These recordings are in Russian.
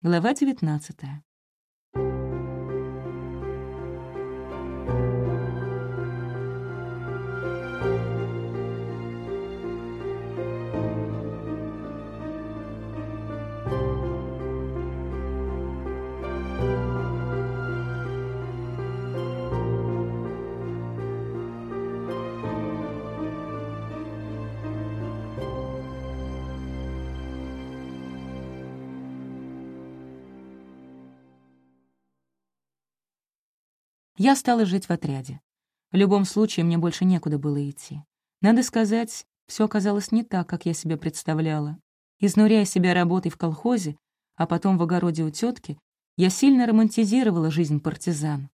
Глава 19. Я стала жить в отряде. В любом случае, мне больше некуда было идти. Надо сказать, все оказалось не так, как я себе представляла. Изнуряя себя работой в колхозе, а потом в огороде у тетки, я сильно романтизировала жизнь партизан.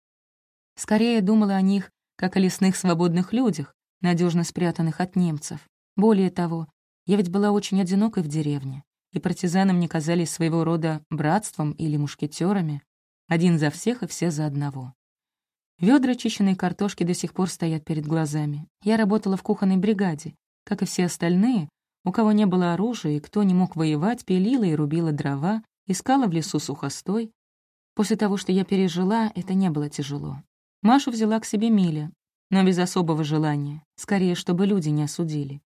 Скорее думала о них, как о лесных свободных людях, надежно спрятанных от немцев. Более того, я ведь была очень одинокой в деревне, и партизаны мне казались своего рода братством или мушкетерами, один за всех и все за одного. Ведра чищенной картошки до сих пор стоят перед глазами. Я работала в кухонной бригаде. Как и все остальные, у кого не было оружия и кто не мог воевать, пилила и рубила дрова, искала в лесу сухостой. После того, что я пережила, это не было тяжело. Машу взяла к себе Миля, но без особого желания, скорее, чтобы люди не осудили.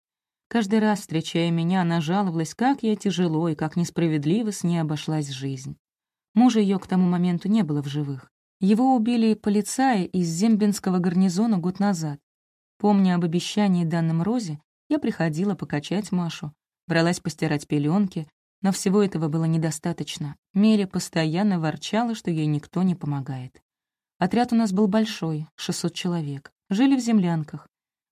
Каждый раз, встречая меня, она жаловалась, как я тяжело и как несправедливо с ней обошлась жизнь. Мужа ее к тому моменту не было в живых. Его убили полицаи из Зембинского гарнизона год назад. Помня об обещании данным Розе, я приходила покачать Машу, бралась постирать пеленки, но всего этого было недостаточно. Меля постоянно ворчала, что ей никто не помогает. Отряд у нас был большой, 600 человек. Жили в землянках.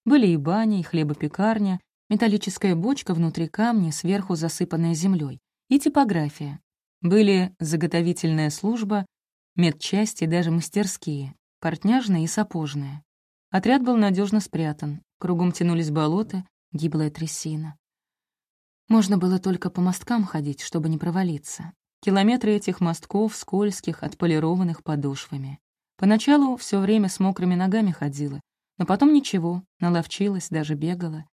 Были и баня, и хлебопекарня, металлическая бочка внутри камня, сверху засыпанная землей, и типография. Были заготовительная служба, медчасти и даже мастерские, портняжные и сапожные. Отряд был надежно спрятан, кругом тянулись болота, гиблая трясина. Можно было только по мосткам ходить, чтобы не провалиться. Километры этих мостков, скользких, отполированных подошвами. Поначалу все время с мокрыми ногами ходила, но потом ничего, наловчилась, даже бегала.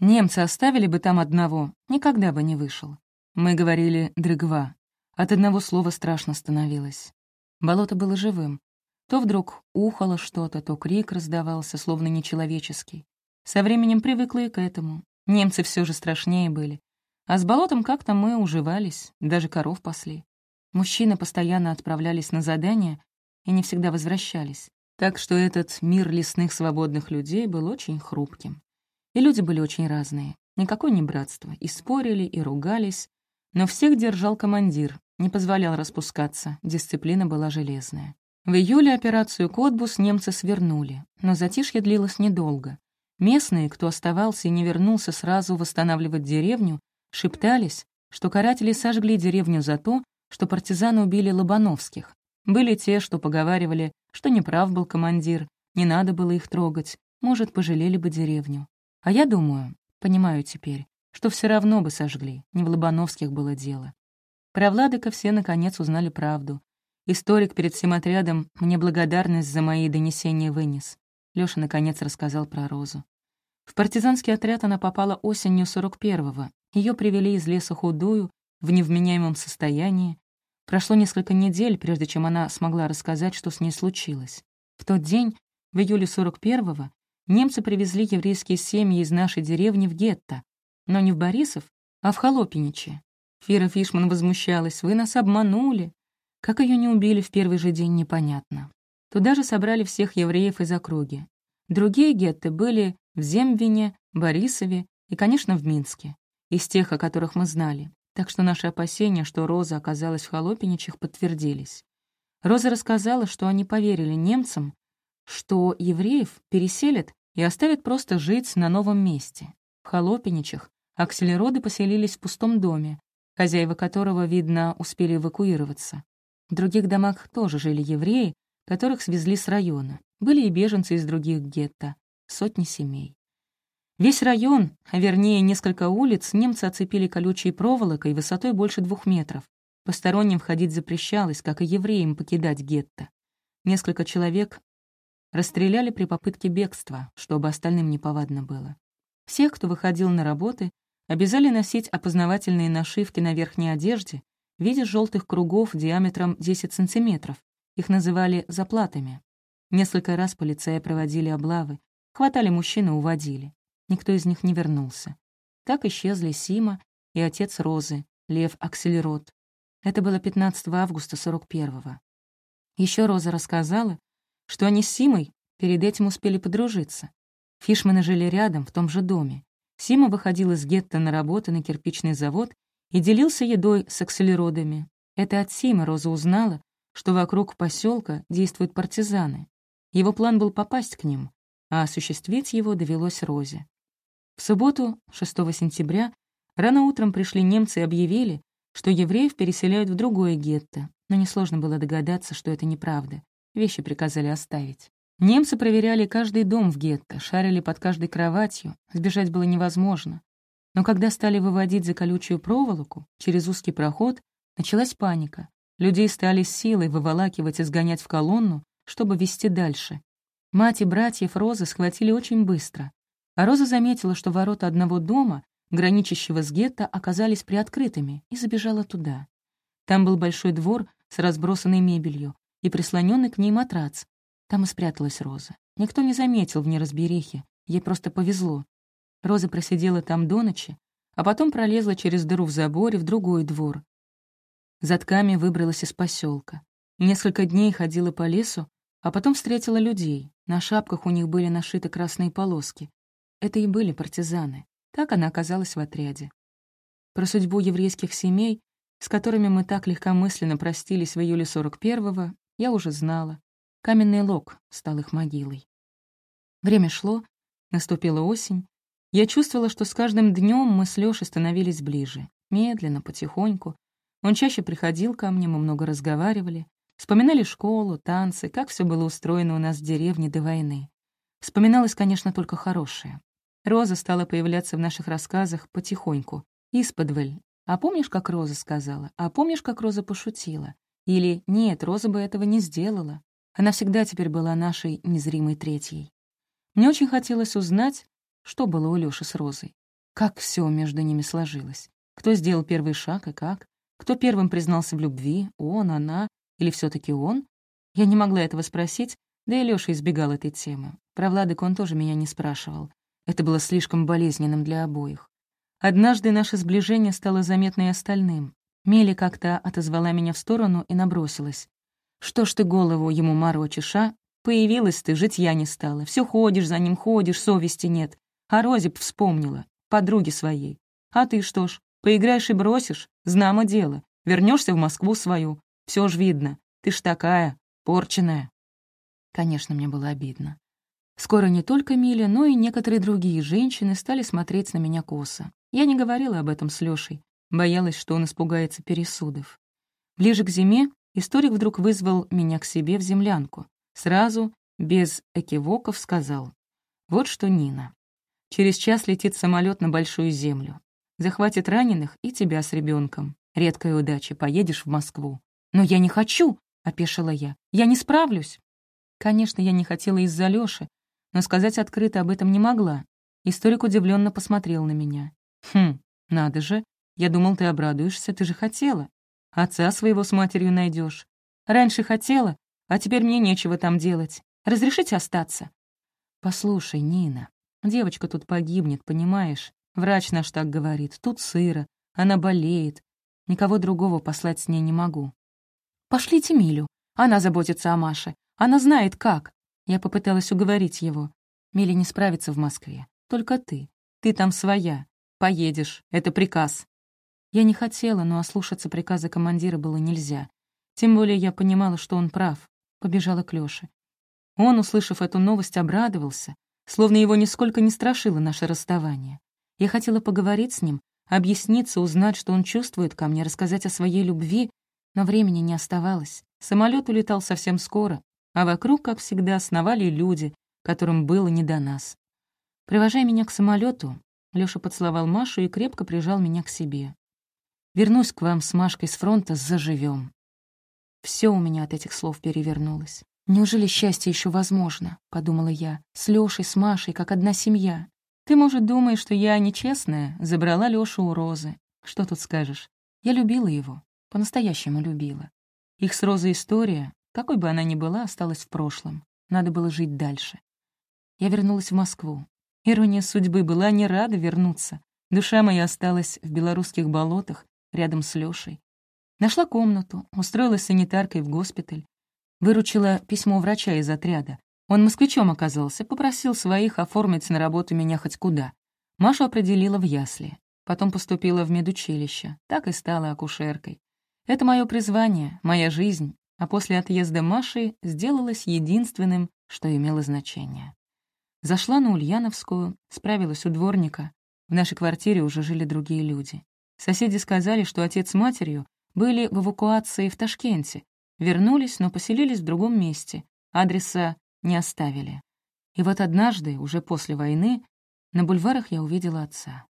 Немцы оставили бы там одного, никогда бы не вышел. Мы говорили «дрыгва», от одного слова страшно становилось. Болото было живым. То вдруг ухало что-то, то крик раздавался, словно нечеловеческий. Со временем привыкла и к этому. Немцы все же страшнее были. А с болотом как-то мы уживались, даже коров пасли. Мужчины постоянно отправлялись на задания и не всегда возвращались. Так что этот мир лесных свободных людей был очень хрупким. И люди были очень разные. Никакое не братство. И спорили, и ругались. Но всех держал командир, не позволял распускаться, дисциплина была железная. В июле операцию «Котбус» немцы свернули, но затишье длилось недолго. Местные, кто оставался и не вернулся сразу восстанавливать деревню, шептались, что каратели сожгли деревню за то, что партизаны убили Лобановских. Были те, что поговаривали, что неправ был командир, не надо было их трогать, может, пожалели бы деревню. А я думаю, понимаю теперь, что все равно бы сожгли, не в Лобановских было дело. Про Владыка все, наконец, узнали правду. Историк перед всем отрядом мне благодарность за мои донесения вынес. Лёша, наконец, рассказал про Розу. В партизанский отряд она попала осенью 41-го. Её привели из леса худую, в невменяемом состоянии. Прошло несколько недель, прежде чем она смогла рассказать, что с ней случилось. В тот день, в июле 41-го, немцы привезли еврейские семьи из нашей деревни в гетто, но не в Борисов, а в Холопиничи, Фира Фишман возмущалась. «Вы нас обманули!» Как ее не убили в первый же день, непонятно. Туда же собрали всех евреев из округи. Другие гетты были в Земвине, Борисове и, конечно, в Минске. Из тех, о которых мы знали. Так что наши опасения, что Роза оказалась в Холопиничах, подтвердились. Роза рассказала, что они поверили немцам, что евреев переселят и оставят просто жить на новом месте. В Холопиничах акселероды поселились в пустом доме, хозяева которого, видно, успели эвакуироваться. В других домах тоже жили евреи, которых свезли с района. Были и беженцы из других гетто, сотни семей. Весь район, а вернее несколько улиц, немцы оцепили колючей проволокой высотой больше двух метров. Посторонним входить запрещалось, как и евреям покидать гетто. Несколько человек расстреляли при попытке бегства, чтобы остальным неповадно было. Всех, кто выходил на работы, обязали носить опознавательные нашивки на верхней одежде в виде желтых кругов диаметром 10 сантиметров. Их называли заплатами. Несколько раз полицаи проводили облавы, хватали мужчин и уводили. Никто из них не вернулся. Так исчезли Сима и отец Розы, Лев Акселерот. Это было 15 августа 41-го. Еще Роза рассказала, что они с Симой перед этим успели подружиться. Фишманы жили рядом, в том же доме. Сима выходил из гетто на работу на кирпичный завод и делился едой с акселеродами. Это от Симы Роза узнала, что вокруг поселка действуют партизаны. Его план был попасть к ним, а осуществить его довелось Розе. В субботу, 6 сентября, рано утром пришли немцы и объявили, что евреев переселяют в другое гетто, но несложно было догадаться, что это неправда. Вещи приказали оставить. Немцы проверяли каждый дом в гетто, шарили под каждой кроватью, сбежать было невозможно. Но когда стали выводить за колючую проволоку, через узкий проход, началась паника. Людей стали силой выволакивать и сгонять в колонну, чтобы вести дальше. Мать и братьев Розы схватили очень быстро. А Роза заметила, что ворота одного дома, граничащего с гетто, оказались приоткрытыми, и забежала туда. Там был большой двор с разбросанной мебелью и прислоненный к ней матрац, там и спряталась Роза. Никто не заметил в неразберихе, ей просто повезло. Роза просидела там до ночи, а потом пролезла через дыру в заборе в другой двор. Затками выбралась из поселка. Несколько дней ходила по лесу, а потом встретила людей. На шапках у них были нашиты красные полоски. Это и были партизаны. Так она оказалась в отряде. Про судьбу еврейских семей, с которыми мы так легкомысленно простились в июле 41-го, я уже знала. Каменный лог стал их могилой. Время шло, наступила осень. Я чувствовала, что с каждым днем мы с Лёшей становились ближе. Медленно, потихоньку. Он чаще приходил ко мне, мы много разговаривали. Вспоминали школу, танцы, как все было устроено у нас в деревне до войны. Вспоминалось, конечно, только хорошее. Роза стала появляться в наших рассказах потихоньку, исподволь. А помнишь, как Роза сказала? А помнишь, как Роза пошутила? Или «Нет, Роза бы этого не сделала». Она всегда теперь была нашей незримой третьей. Мне очень хотелось узнать, что было у Лёши с Розой. Как все между ними сложилось. Кто сделал первый шаг и как? Кто первым признался в любви? Он, она или все таки он? Я не могла этого спросить, да и Лёша избегал этой темы. Про Владыка он тоже меня не спрашивал. Это было слишком болезненным для обоих. Однажды наше сближение стало заметно и остальным. Мели как-то отозвала меня в сторону и набросилась. Что ж ты голову ему морочишь, а? Появилась ты, житья не стала. Все ходишь за ним, ходишь, совести нет. А Розип вспомнила, подруги своей. А ты что ж, поиграешь и бросишь? Знамо дело. Вернешься в Москву свою. Все ж видно. Ты ж такая, порченная. Конечно, мне было обидно. Скоро не только Миля, но и некоторые другие женщины стали смотреть на меня косо. Я не говорила об этом с Лёшей, боялась, что он испугается пересудов. Ближе к зиме Историк вдруг вызвал меня к себе в землянку. Сразу, без экивоков, сказал. «Вот что, Нина. Через час летит самолет на Большую Землю. Захватит раненых и тебя с ребенком. Редкая удача, поедешь в Москву». «Но я не хочу!» — опешила я. «Я не справлюсь!» Конечно, я не хотела из-за Лёши, но сказать открыто об этом не могла. Историк удивленно посмотрел на меня. «Хм, надо же. Я думал, ты обрадуешься, ты же хотела. Отца своего с матерью найдешь. Раньше хотела, а теперь мне нечего там делать. Разрешите остаться?» «Послушай, Нина, девочка тут погибнет, понимаешь? Врач наш так говорит. Тут сыро, она болеет. Никого другого послать с ней не могу». «Пошлите Милю. Она заботится о Маше. Она знает, как». Я попыталась уговорить его. Миля не справится в Москве. Только ты. Ты там своя. Поедешь. Это приказ. Я не хотела, но ослушаться приказа командира было нельзя. Тем более я понимала, что он прав. Побежала к Лёше. Он, услышав эту новость, обрадовался, словно его нисколько не страшило наше расставание. Я хотела поговорить с ним, объясниться, узнать, что он чувствует ко мне, рассказать о своей любви, но времени не оставалось. Самолет улетал совсем скоро, а вокруг, как всегда, сновали люди, которым было не до нас. Провожая меня к самолету, Лёша поцеловал Машу и крепко прижал меня к себе. Вернусь к вам с Машкой с фронта, заживем. Все у меня от этих слов перевернулось. «Неужели счастье еще возможно?» — подумала я. «С Лешей, с Машей, как одна семья. Ты, может, думаешь, что я нечестная, забрала Лешу у Розы. Что тут скажешь? Я любила его. по-настоящему любила. Их с Розой история, какой бы она ни была, осталась в прошлом. Надо было жить дальше. Я вернулась в Москву. Ирония судьбы была не рада вернуться. Душа моя осталась в белорусских болотах, рядом с Лёшей. Нашла комнату, устроилась санитаркой в госпиталь. Выручила письмо врача из отряда. Он москвичом оказался, попросил своих оформить на работу меня хоть куда. Машу определила в ясли. Потом поступила в медучилище, так и стала акушеркой. Это мое призвание, моя жизнь, а после отъезда Маши сделалось единственным, что имело значение. Зашла на Ульяновскую, справилась у дворника. В нашей квартире уже жили другие люди. Соседи сказали, что отец с матерью были в эвакуации в Ташкенте, вернулись, но поселились в другом месте, адреса не оставили. И вот однажды, уже после войны, на бульварах я увидела отца.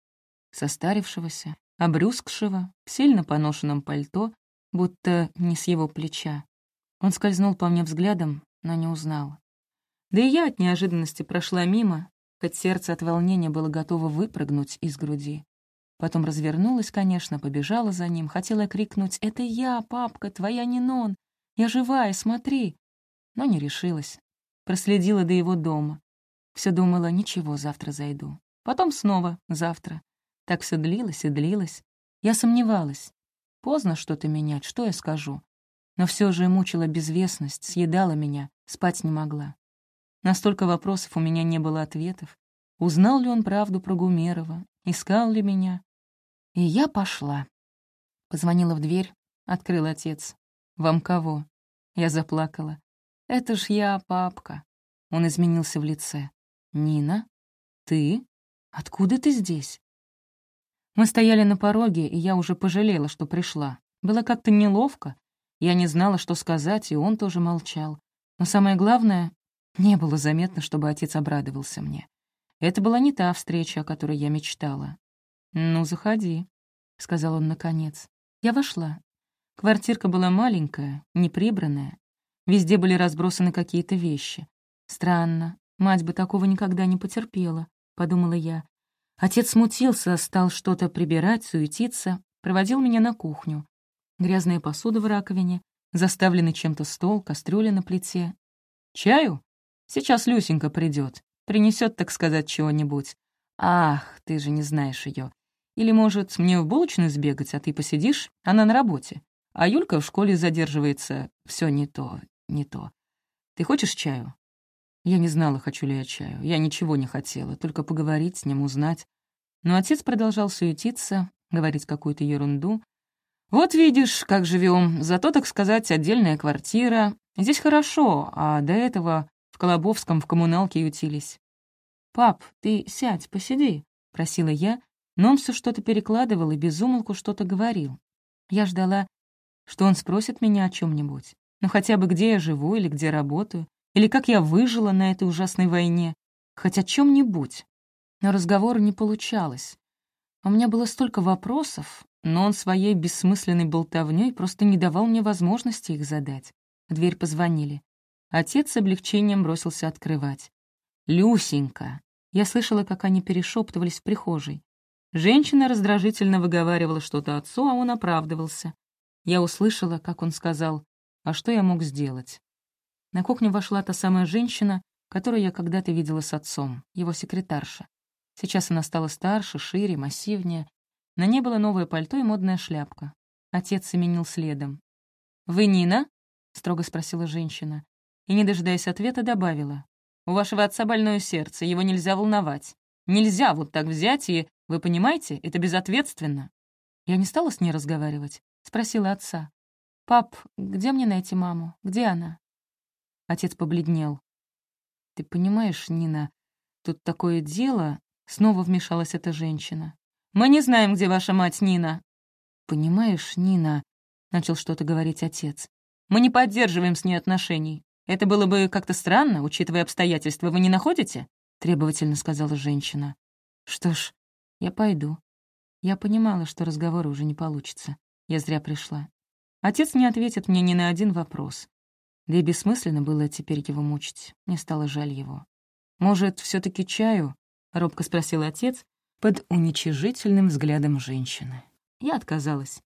Состарившегося, обрюзгшего, в сильно поношенном пальто, будто не с его плеча. Он скользнул по мне взглядом, но не узнал. Да и я от неожиданности прошла мимо, хоть сердце от волнения было готово выпрыгнуть из груди. Потом развернулась, конечно, побежала за ним, хотела крикнуть «Это я, папка, твоя Нинон! Я живая, смотри!» Но не решилась. Проследила до его дома. Все думала, ничего, завтра зайду. Потом снова, завтра. Так все длилось и длилось. Я сомневалась. Поздно что-то менять, что я скажу? Но все же мучила безвестность, съедала меня, спать не могла. Настолько вопросов у меня не было ответов. Узнал ли он правду про Гумерова? Искал ли меня? И я пошла. Позвонила в дверь, открыл отец. «Вам кого?» Я заплакала. «Это ж я, папка». Он изменился в лице. «Нина? Ты? Откуда ты здесь?» Мы стояли на пороге, и я уже пожалела, что пришла. Было как-то неловко. Я не знала, что сказать, и он тоже молчал. Но самое главное, не было заметно, чтобы отец обрадовался мне. Это была не та встреча, о которой я мечтала. «Ну, заходи», — сказал он наконец. Я вошла. Квартирка была маленькая, неприбранная. Везде были разбросаны какие-то вещи. Странно, мать бы такого никогда не потерпела, — подумала я. Отец смутился, стал что-то прибирать, суетиться, проводил меня на кухню. Грязная посуда в раковине, заставленный чем-то стол, кастрюля на плите. «Чаю? Сейчас Люсенька придет, принесет, так сказать, чего-нибудь. Ах, ты же не знаешь ее. Или, может, мне в булочную сбегать, а ты посидишь? Она на работе. А Юлька в школе задерживается. Все не то, не то. Ты хочешь чаю?» Я не знала, хочу ли я чаю. Я ничего не хотела, только поговорить с ним, узнать. Но отец продолжал суетиться, говорить какую-то ерунду. «Вот видишь, как живем. Зато, так сказать, отдельная квартира. Здесь хорошо, а до этого в Колобовском в коммуналке ютились». «Пап, ты сядь, посиди», — просила я, но он все что-то перекладывал и безумолку что-то говорил. Я ждала, что он спросит меня о чем нибудь ну хотя бы где я живу или где работаю. Или как я выжила на этой ужасной войне. Хоть о чем нибудь Но разговора не получалось. У меня было столько вопросов, но он своей бессмысленной болтовней просто не давал мне возможности их задать. В дверь позвонили. Отец с облегчением бросился открывать. «Люсенька!» Я слышала, как они перешептывались в прихожей. Женщина раздражительно выговаривала что-то отцу, а он оправдывался. Я услышала, как он сказал, «А что я мог сделать?» На кухню вошла та самая женщина, которую я когда-то видела с отцом, его секретарша. Сейчас она стала старше, шире, массивнее. На ней было новое пальто и модная шляпка. Отец именил следом. «Вы Нина?» — строго спросила женщина. И, не дожидаясь ответа, добавила. «У вашего отца больное сердце, его нельзя волновать. Нельзя вот так взять и... Вы понимаете, это безответственно». Я не стала с ней разговаривать. Спросила отца. «Пап, где мне найти маму? Где она?» Отец побледнел. «Ты понимаешь, Нина, тут такое дело...» Снова вмешалась эта женщина. «Мы не знаем, где ваша мать, Нина». «Понимаешь, Нина...» — начал что-то говорить отец. «Мы не поддерживаем с ней отношений. Это было бы как-то странно, учитывая обстоятельства, вы не находите?» — требовательно сказала женщина. «Что ж, я пойду. Я понимала, что разговора уже не получится. Я зря пришла. Отец не ответит мне ни на один вопрос. Да и бессмысленно было теперь его мучить. Мне стало жаль его. «Может, все таки чаю?» — робко спросил отец под уничижительным взглядом женщины. Я отказалась.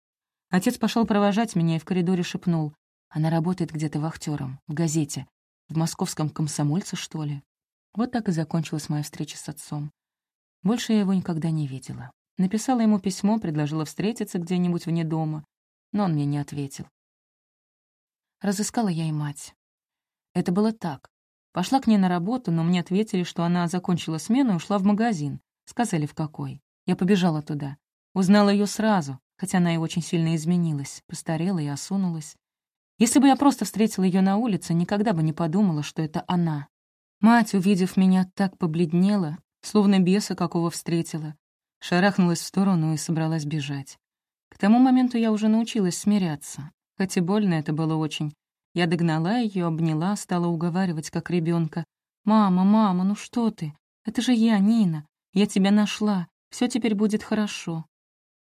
Отец пошел провожать меня и в коридоре шепнул. Она работает где-то вахтером, в газете. В московском комсомольце, что ли? Вот так и закончилась моя встреча с отцом. Больше я его никогда не видела. Написала ему письмо, предложила встретиться где-нибудь вне дома, но он мне не ответил. Разыскала я и мать. Это было так. Пошла к ней на работу, но мне ответили, что она закончила смену и ушла в магазин. Сказали, в какой. Я побежала туда. Узнала ее сразу, хотя она и очень сильно изменилась, постарела и осунулась. Если бы я просто встретила ее на улице, никогда бы не подумала, что это она. Мать, увидев меня, так побледнела, словно беса какого встретила. Шарахнулась в сторону и собралась бежать. К тому моменту я уже научилась смиряться, хоть и больно это было очень. Я догнала ее, обняла, стала уговаривать, как ребенка. «Мама, мама, ну что ты? Это же я, Нина. Я тебя нашла. Все теперь будет хорошо».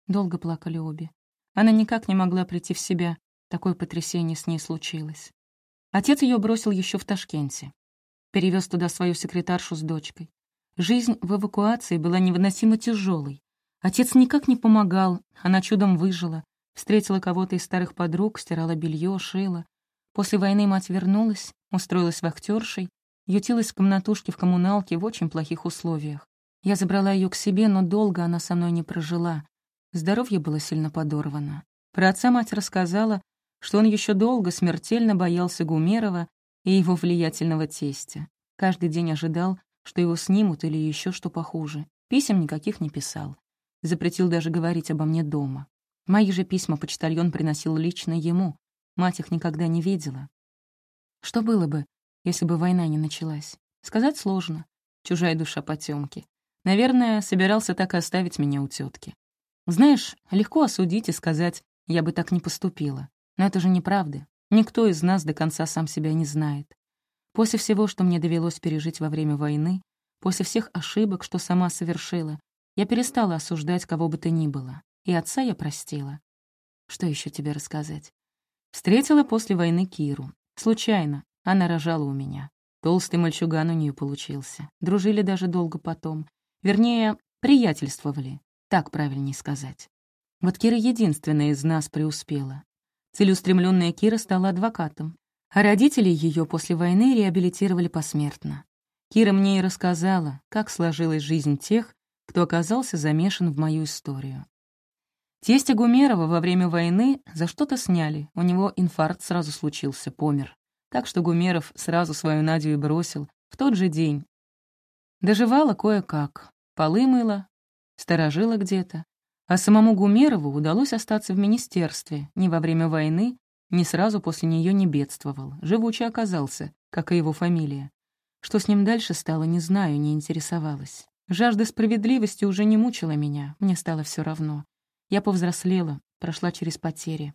Долго плакали обе. Она никак не могла прийти в себя. Такое потрясение с ней случилось. Отец ее бросил еще в Ташкенте. Перевез туда свою секретаршу с дочкой. Жизнь в эвакуации была невыносимо тяжелой. Отец никак не помогал, она чудом выжила. Встретила кого-то из старых подруг, стирала белье, шила. После войны мать вернулась, устроилась вахтершей, ютилась в комнатушке в коммуналке в очень плохих условиях. Я забрала ее к себе, но долго она со мной не прожила. Здоровье было сильно подорвано. Про отца мать рассказала, что он еще долго смертельно боялся Гумерова и его влиятельного тестя. Каждый день ожидал, что его снимут или еще что похуже. Писем никаких не писал. Запретил даже говорить обо мне дома. Мои же письма почтальон приносил лично ему. Мать их никогда не видела. Что было бы, если бы война не началась? Сказать сложно. Чужая душа потемки. Наверное, собирался так и оставить меня у тетки. Знаешь, легко осудить и сказать, я бы так не поступила. Но это же неправда. Никто из нас до конца сам себя не знает. После всего, что мне довелось пережить во время войны, после всех ошибок, что сама совершила, я перестала осуждать кого бы то ни было. И отца я простила. Что еще тебе рассказать? Встретила после войны Киру. Случайно. Она рожала у меня. Толстый мальчуган у нее получился. Дружили даже долго потом. Вернее, приятельствовали. Так правильнее сказать. Вот Кира единственная из нас преуспела. Целеустремленная Кира стала адвокатом, а родители ее после войны реабилитировали посмертно. Кира мне и рассказала, как сложилась жизнь тех, кто оказался замешан в мою историю. Тестя Гумерова во время войны за что-то сняли, у него инфаркт сразу случился, помер. Так что Гумеров сразу свою Надю и бросил в тот же день. Доживала кое-как, полы мыла, сторожила где-то, а самому Гумерову удалось остаться в министерстве, ни во время войны, ни сразу после нее не бедствовал. Живучий оказался, как и его фамилия. Что с ним дальше стало, не знаю, не интересовалась. Жажда справедливости уже не мучила меня, мне стало все равно. Я повзрослела, прошла через потери.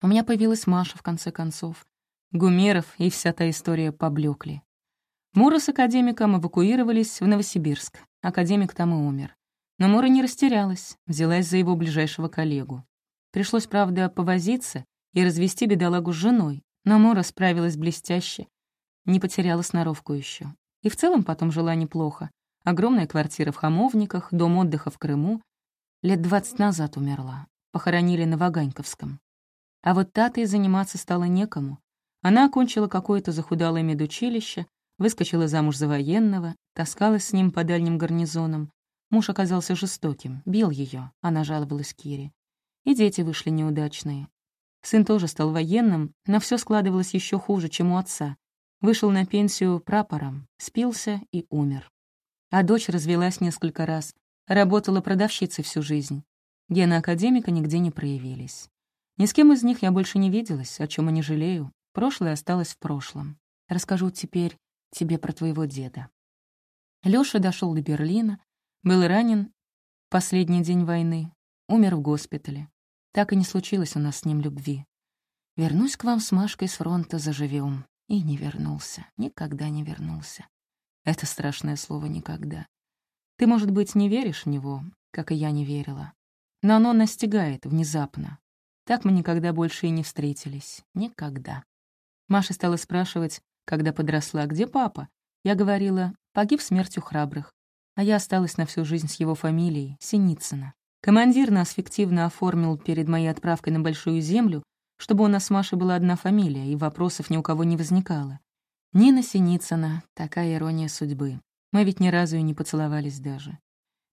У меня появилась Маша, в конце концов. Гумеров и вся та история поблекли. Мура с академиком эвакуировались в Новосибирск. Академик там и умер. Но Мора не растерялась, взялась за его ближайшего коллегу. Пришлось, правда, повозиться и развести бедолагу с женой, но Мора справилась блестяще, не потеряла сноровку еще. И в целом потом жила неплохо. Огромная квартира в Хамовниках, дом отдыха в Крыму. Лет двадцать назад умерла. Похоронили на Ваганьковском. А вот татой заниматься стало некому. Она окончила какое-то захудалое медучилище, выскочила замуж за военного, таскалась с ним по дальним гарнизонам, Муж оказался жестоким, бил ее, она жаловалась Кире. И дети вышли неудачные. Сын тоже стал военным, но все складывалось еще хуже, чем у отца. Вышел на пенсию прапором, спился и умер. А дочь развелась несколько раз, работала продавщицей всю жизнь. Гены академика нигде не проявились. Ни с кем из них я больше не виделась, о чем и не жалею. Прошлое осталось в прошлом. Расскажу теперь тебе про твоего деда. Лёша дошел до Берлина, был ранен последний день войны, умер в госпитале. Так и не случилось у нас с ним любви. Вернусь к вам с Машкой с фронта, заживем. И не вернулся, никогда не вернулся. Это страшное слово «никогда». Ты, может быть, не веришь в него, как и я не верила. Но оно настигает внезапно. Так мы никогда больше и не встретились. Никогда. Маша стала спрашивать, когда подросла, где папа? Я говорила, погиб смертью храбрых а я осталась на всю жизнь с его фамилией, Синицына. Командир нас фиктивно оформил перед моей отправкой на Большую Землю, чтобы у нас с Машей была одна фамилия, и вопросов ни у кого не возникало. Нина Синицына, такая ирония судьбы. Мы ведь ни разу и не поцеловались даже.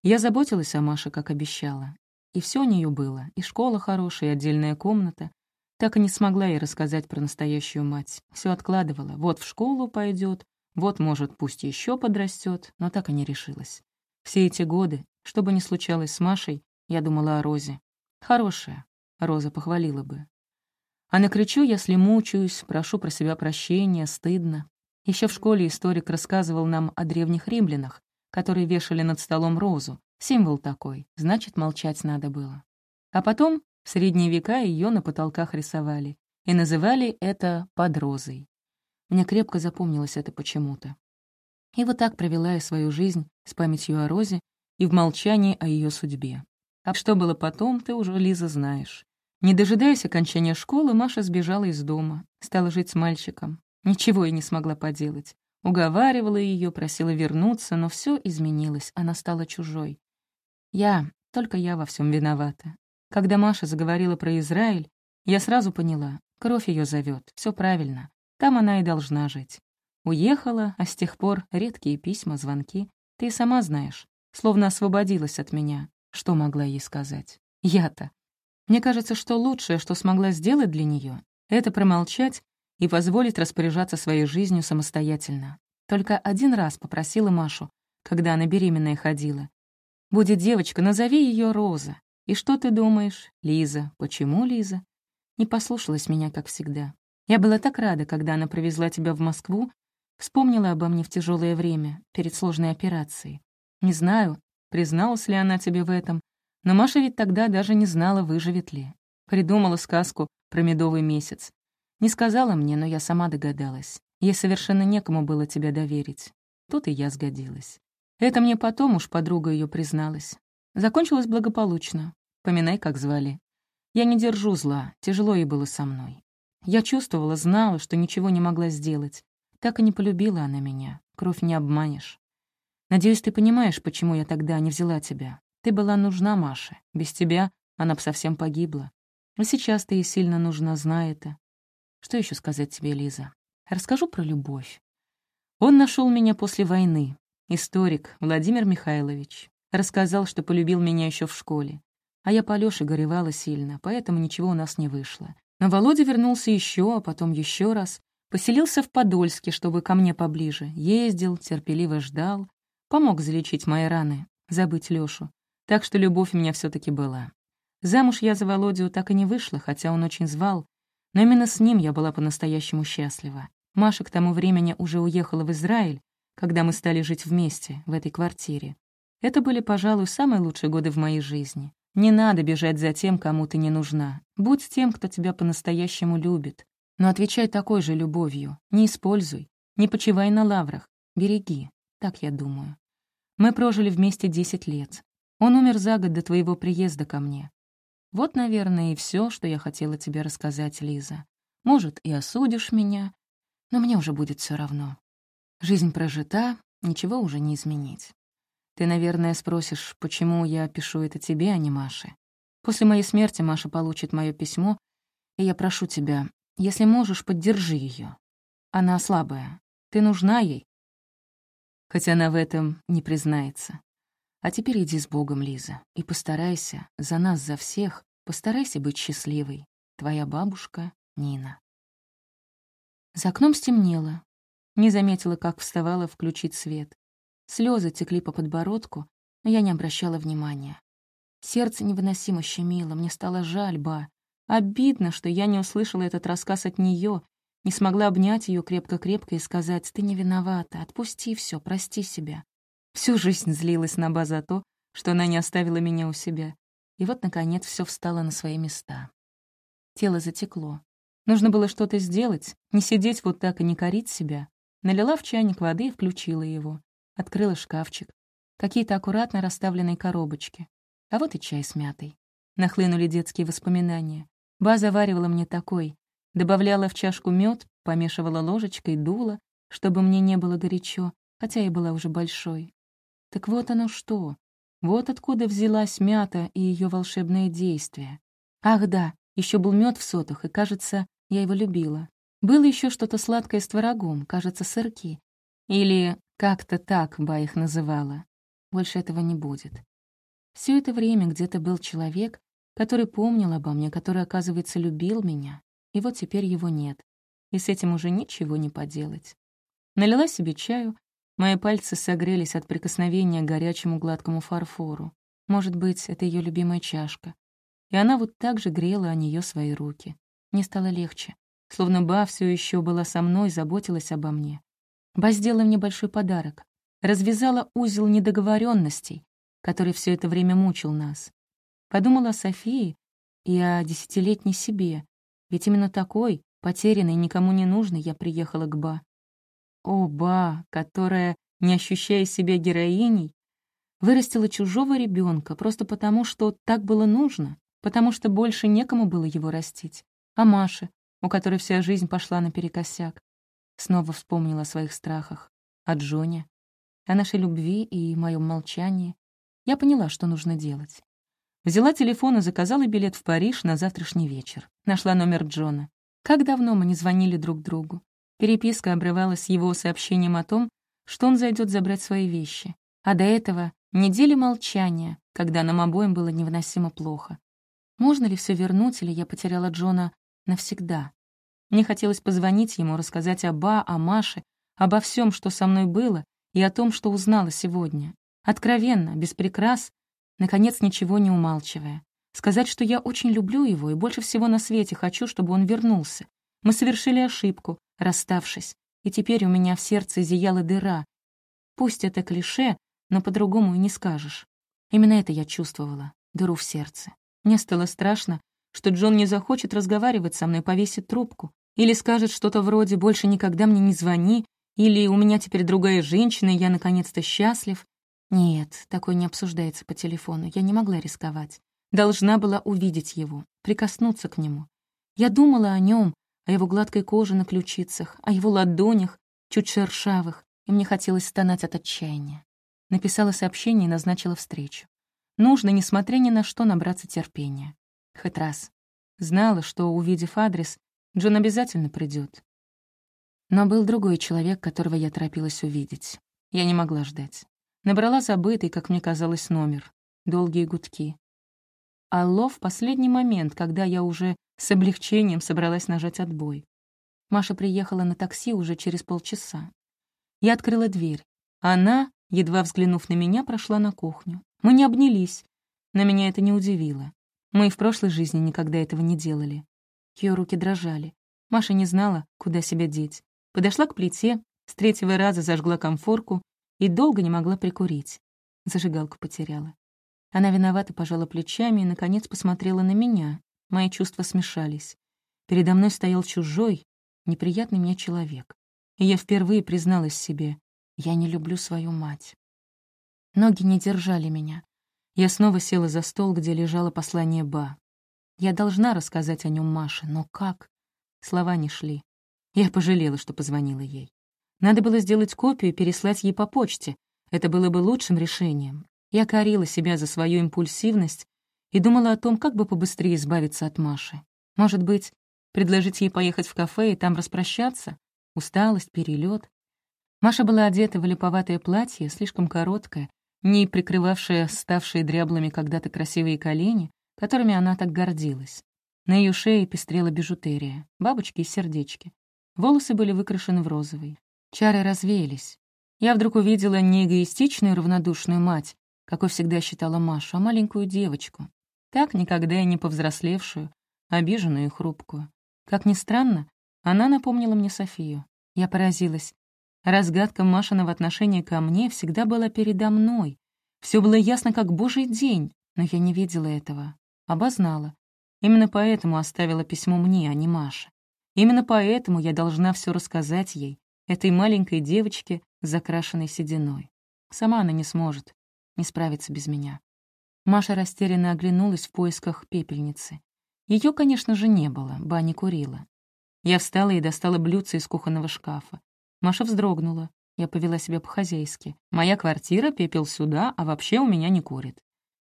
Я заботилась о Маше, как обещала. И все у нее было, и школа хорошая, и отдельная комната. Так и не смогла ей рассказать про настоящую мать. Все откладывала. Вот в школу пойдет, вот, может, пусть еще подрастет, но так и не решилась. Все эти годы, что бы ни случалось с Машей, я думала о Розе. Хорошая. Роза похвалила бы. А накричу, если мучаюсь, прошу про себя прощения, стыдно. Еще в школе историк рассказывал нам о древних римлянах, которые вешали над столом розу. Символ такой, значит, молчать надо было. А потом в средние века ее на потолках рисовали и называли это под розой. Мне крепко запомнилось это почему-то. И вот так провела я свою жизнь с памятью о Розе и в молчании о ее судьбе. А что было потом, ты уже, Лиза, знаешь. Не дожидаясь окончания школы, Маша сбежала из дома, стала жить с мальчиком. Ничего я не смогла поделать. Уговаривала ее, просила вернуться, но все изменилось, она стала чужой. Я, только я во всем виновата. Когда Маша заговорила про Израиль, я сразу поняла, кровь ее зовет, все правильно. Там она и должна жить. Уехала, а с тех пор редкие письма, звонки. Ты сама знаешь, словно освободилась от меня. Что могла ей сказать? Я-то. Мне кажется, что лучшее, что смогла сделать для нее, это промолчать и позволить распоряжаться своей жизнью самостоятельно. Только один раз попросила Машу, когда она беременная ходила. «Будет девочка, назови ее Роза». И что ты думаешь, Лиза? Почему Лиза? Не послушалась меня, как всегда. Я была так рада, когда она привезла тебя в Москву, вспомнила обо мне в тяжелое время, перед сложной операцией. Не знаю, призналась ли она тебе в этом, но Маша ведь тогда даже не знала, выживет ли. Придумала сказку про медовый месяц. Не сказала мне, но я сама догадалась. Ей совершенно некому было тебя доверить. Тут и я сгодилась. Это мне потом уж подруга ее призналась. Закончилось благополучно. Поминай, как звали. Я не держу зла, тяжело ей было со мной. Я чувствовала, знала, что ничего не могла сделать. Так и не полюбила она меня. Кровь не обманешь. Надеюсь, ты понимаешь, почему я тогда не взяла тебя. Ты была нужна Маше. Без тебя она бы совсем погибла. А сейчас ты ей сильно нужна, знай это. Что еще сказать тебе, Лиза? Расскажу про любовь. Он нашел меня после войны. Историк Владимир Михайлович. Рассказал, что полюбил меня еще в школе. А я по Лёше горевала сильно, поэтому ничего у нас не вышло. Но Володя вернулся еще, а потом еще раз. Поселился в Подольске, чтобы ко мне поближе. Ездил, терпеливо ждал. Помог залечить мои раны, забыть Лёшу. Так что любовь у меня все таки была. Замуж я за Володю так и не вышла, хотя он очень звал. Но именно с ним я была по-настоящему счастлива. Маша к тому времени уже уехала в Израиль, когда мы стали жить вместе, в этой квартире. Это были, пожалуй, самые лучшие годы в моей жизни. Не надо бежать за тем, кому ты не нужна. Будь тем, кто тебя по-настоящему любит. Но отвечай такой же любовью. Не используй. Не почивай на лаврах. Береги. Так я думаю. Мы прожили вместе десять лет. Он умер за год до твоего приезда ко мне. Вот, наверное, и все, что я хотела тебе рассказать, Лиза. Может, и осудишь меня, но мне уже будет все равно. Жизнь прожита, ничего уже не изменить. Ты, наверное, спросишь, почему я пишу это тебе, а не Маше. После моей смерти Маша получит мое письмо, и я прошу тебя, если можешь, поддержи ее. Она слабая. Ты нужна ей. Хотя она в этом не признается. А теперь иди с Богом, Лиза, и постарайся, за нас, за всех, постарайся быть счастливой. Твоя бабушка Нина. За окном стемнело. Не заметила, как вставала включить свет. Слезы текли по подбородку, но я не обращала внимания. Сердце невыносимо щемило, мне стало жаль Ба. Обидно, что я не услышала этот рассказ от нее, не смогла обнять ее крепко-крепко и сказать, «Ты не виновата, отпусти все, прости себя». Всю жизнь злилась на Ба за то, что она не оставила меня у себя. И вот, наконец, все встало на свои места. Тело затекло. Нужно было что-то сделать, не сидеть вот так и не корить себя. Налила в чайник воды и включила его. Открыла шкафчик. Какие-то аккуратно расставленные коробочки. А вот и чай с мятой. Нахлынули детские воспоминания. Ба заваривала мне такой. Добавляла в чашку мед, помешивала ложечкой, дула, чтобы мне не было горячо, хотя я была уже большой. Так вот оно что. Вот откуда взялась мята и ее волшебное действие. Ах да, еще был мед в сотах, и, кажется, я его любила. Было еще что-то сладкое с творогом, кажется, сырки. Или как-то так Ба их называла. Больше этого не будет. Все это время где-то был человек, который помнил обо мне, который, оказывается, любил меня. И вот теперь его нет. И с этим уже ничего не поделать. Налила себе чаю. Мои пальцы согрелись от прикосновения к горячему гладкому фарфору. Может быть, это ее любимая чашка. И она вот так же грела о нее свои руки. Мне стало легче. Словно Ба все еще была со мной, заботилась обо мне. Ба сделала мне большой подарок. Развязала узел недоговоренностей, который все это время мучил нас. Подумала о Софии и о десятилетней себе, ведь именно такой, потерянной, никому не нужной, я приехала к Ба. О, Ба, которая, не ощущая себя героиней, вырастила чужого ребенка просто потому, что так было нужно, потому что больше некому было его растить. А Маше, у которой вся жизнь пошла наперекосяк, снова вспомнила о своих страхах, о Джоне, о нашей любви и моем молчании. Я поняла, что нужно делать. Взяла телефон и заказала билет в Париж на завтрашний вечер. Нашла номер Джона. Как давно мы не звонили друг другу. Переписка обрывалась его сообщением о том, что он зайдет забрать свои вещи. А до этого недели молчания, когда нам обоим было невыносимо плохо. Можно ли все вернуть, или я потеряла Джона навсегда? Мне хотелось позвонить ему, рассказать о Ба, о Маше, обо всем, что со мной было, и о том, что узнала сегодня. Откровенно, без прикрас, наконец, ничего не умалчивая. Сказать, что я очень люблю его и больше всего на свете хочу, чтобы он вернулся. Мы совершили ошибку, расставшись, и теперь у меня в сердце зияла дыра. Пусть это клише, но по-другому и не скажешь. Именно это я чувствовала, дыру в сердце. Мне стало страшно, что Джон не захочет разговаривать со мной, повесит трубку. Или скажет что-то вроде «больше никогда мне не звони», или «у меня теперь другая женщина, и я наконец-то счастлив». Нет, такое не обсуждается по телефону. Я не могла рисковать. Должна была увидеть его, прикоснуться к нему. Я думала о нем, о его гладкой коже на ключицах, о его ладонях, чуть шершавых, и мне хотелось стонать от отчаяния. Написала сообщение и назначила встречу. Нужно, несмотря ни на что, набраться терпения. Хоть раз. Знала, что, увидев адрес, Джон обязательно придет. Но был другой человек, которого я торопилась увидеть. Я не могла ждать. Набрала забытый, как мне казалось, номер. Долгие гудки. Алло в последний момент, когда я уже с облегчением собралась нажать отбой. Маша приехала на такси уже через полчаса. Я открыла дверь. Она, едва взглянув на меня, прошла на кухню. Мы не обнялись, но меня это не удивило. Мы и в прошлой жизни никогда этого не делали. Ее руки дрожали. Маша не знала, куда себя деть. Подошла к плите, с третьего раза зажгла комфорку и долго не могла прикурить. Зажигалку потеряла. Она виновато пожала плечами и, наконец, посмотрела на меня. Мои чувства смешались. Передо мной стоял чужой, неприятный мне человек. И я впервые призналась себе, я не люблю свою мать. Ноги не держали меня. Я снова села за стол, где лежало послание Ба. Я должна рассказать о нем Маше, но как? Слова не шли. Я пожалела, что позвонила ей. Надо было сделать копию и переслать ей по почте. Это было бы лучшим решением. Я корила себя за свою импульсивность и думала о том, как бы побыстрее избавиться от Маши. Может быть, предложить ей поехать в кафе и там распрощаться? Усталость, перелет. Маша была одета в липоватое платье, слишком короткое, не прикрывавшее ставшие дряблыми когда-то красивые колени, которыми она так гордилась. На ее шее пестрела бижутерия, бабочки и сердечки. Волосы были выкрашены в розовый. Чары развеялись. Я вдруг увидела не эгоистичную равнодушную мать, какой всегда считала Машу, а маленькую девочку. Так никогда и не повзрослевшую, обиженную и хрупкую. Как ни странно, она напомнила мне Софию. Я поразилась. Разгадка Машиного отношения ко мне всегда была передо мной. Все было ясно, как божий день, но я не видела этого. Обознала. Именно поэтому оставила письмо мне, а не Маше. Именно поэтому я должна все рассказать ей, этой маленькой девочке закрашенной сединой. Сама она не сможет, не справится без меня. Маша растерянно оглянулась в поисках пепельницы. Ее, конечно же, не было, Ба курила. Я встала и достала блюдце из кухонного шкафа. Маша вздрогнула. Я повела себя по-хозяйски. «Моя квартира, пепел сюда, а вообще у меня не курит».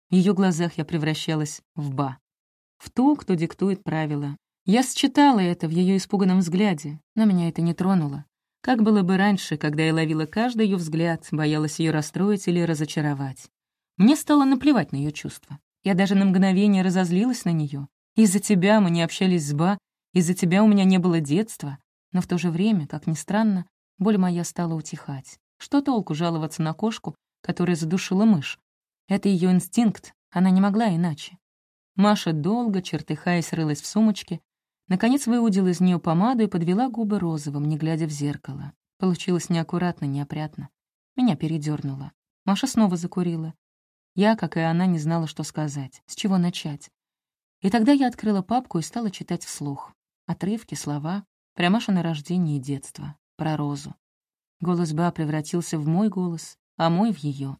В ее глазах я превращалась в ба. В ту, кто диктует правила. Я считала это в ее испуганном взгляде, но меня это не тронуло. Как было бы раньше, когда я ловила каждый ее взгляд, боялась ее расстроить или разочаровать. Мне стало наплевать на ее чувства. Я даже на мгновение разозлилась на нее. Из-за тебя мы не общались с Ба, из-за тебя у меня не было детства. Но в то же время, как ни странно, боль моя стала утихать. Что толку жаловаться на кошку, которая задушила мышь? Это ее инстинкт, она не могла иначе. Маша долго, чертыхаясь, рылась в сумочке, Наконец выудила из нее помаду и подвела губы розовым, не глядя в зеркало. Получилось неаккуратно, неопрятно. Меня передернуло. Маша снова закурила. Я, как и она, не знала, что сказать, с чего начать. И тогда я открыла папку и стала читать вслух. Отрывки, слова, про на рождение и детство, про Розу. Голос Ба превратился в мой голос, а мой — в ее.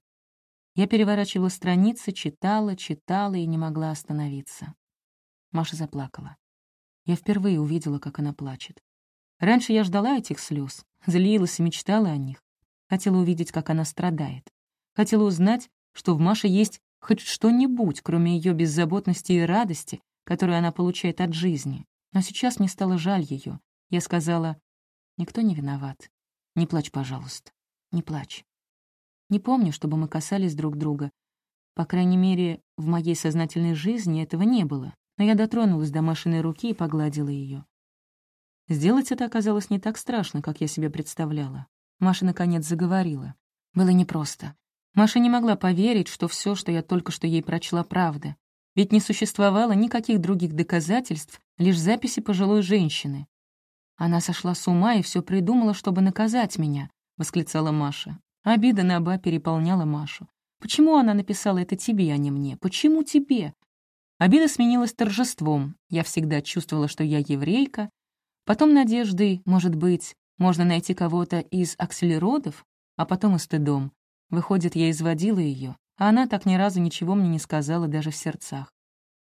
Я переворачивала страницы, читала, читала и не могла остановиться. Маша заплакала. Я впервые увидела, как она плачет. Раньше я ждала этих слез, злилась и мечтала о них. Хотела увидеть, как она страдает. Хотела узнать, что в Маше есть хоть что-нибудь, кроме ее беззаботности и радости, которую она получает от жизни. Но сейчас мне стало жаль ее. Я сказала, «Никто не виноват. Не плачь, пожалуйста. Не плачь». Не помню, чтобы мы касались друг друга. По крайней мере, в моей сознательной жизни этого не было но я дотронулась до Машиной руки и погладила ее. Сделать это оказалось не так страшно, как я себе представляла. Маша, наконец, заговорила. Было непросто. Маша не могла поверить, что все, что я только что ей прочла, правда. Ведь не существовало никаких других доказательств, лишь записи пожилой женщины. «Она сошла с ума и все придумала, чтобы наказать меня», — восклицала Маша. Обида на Аба переполняла Машу. «Почему она написала это тебе, а не мне? Почему тебе? Обида сменилась торжеством. Я всегда чувствовала, что я еврейка. Потом надеждой, может быть, можно найти кого-то из акселеродов, а потом и стыдом. Выходит, я изводила ее, а она так ни разу ничего мне не сказала даже в сердцах.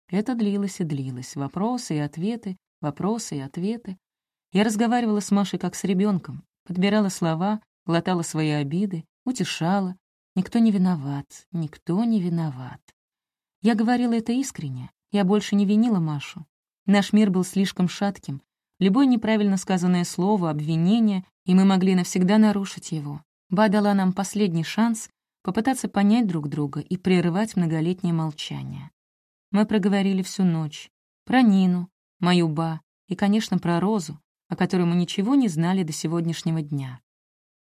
Это длилось и длилось. Вопросы и ответы, вопросы и ответы. Я разговаривала с Машей как с ребенком, подбирала слова, глотала свои обиды, утешала. Никто не виноват, никто не виноват. Я говорила это искренне. Я больше не винила Машу. Наш мир был слишком шатким. Любое неправильно сказанное слово, обвинение, и мы могли навсегда нарушить его. Ба дала нам последний шанс попытаться понять друг друга и прерывать многолетнее молчание. Мы проговорили всю ночь. Про Нину, мою Ба и, конечно, про Розу, о которой мы ничего не знали до сегодняшнего дня.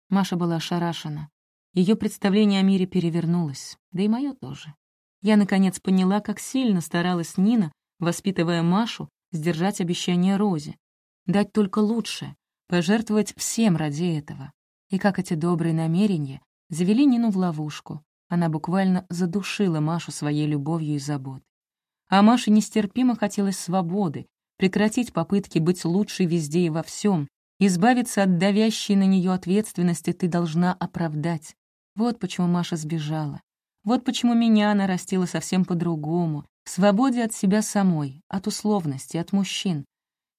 Маша была ошарашена. Ее представление о мире перевернулось, да и мое тоже. Я, наконец, поняла, как сильно старалась Нина, воспитывая Машу, сдержать обещание Розе. Дать только лучшее, пожертвовать всем ради этого. И как эти добрые намерения завели Нину в ловушку. Она буквально задушила Машу своей любовью и заботой. А Маше нестерпимо хотелось свободы, прекратить попытки быть лучшей везде и во всем, избавиться от давящей на нее ответственности ты должна оправдать. Вот почему Маша сбежала. Вот почему меня она растила совсем по-другому, в свободе от себя самой, от условности, от мужчин.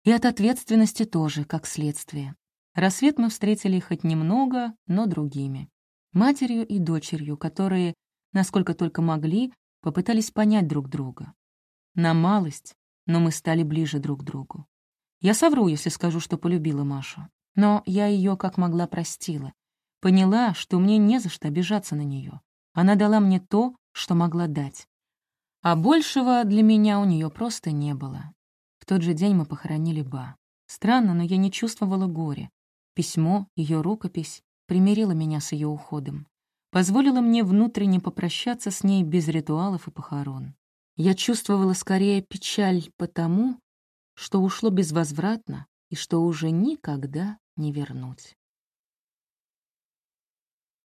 И от ответственности тоже, как следствие. Рассвет мы встретили хоть немного, но другими. Матерью и дочерью, которые, насколько только могли, попытались понять друг друга. На малость, но мы стали ближе друг к другу. Я совру, если скажу, что полюбила Машу. Но я ее как могла простила. Поняла, что мне не за что обижаться на нее. Она дала мне то, что могла дать. А большего для меня у нее просто не было. В тот же день мы похоронили Ба. Странно, но я не чувствовала горя. Письмо, ее рукопись примирила меня с ее уходом. Позволила мне внутренне попрощаться с ней без ритуалов и похорон. Я чувствовала скорее печаль потому, что ушло безвозвратно и что уже никогда не вернуть.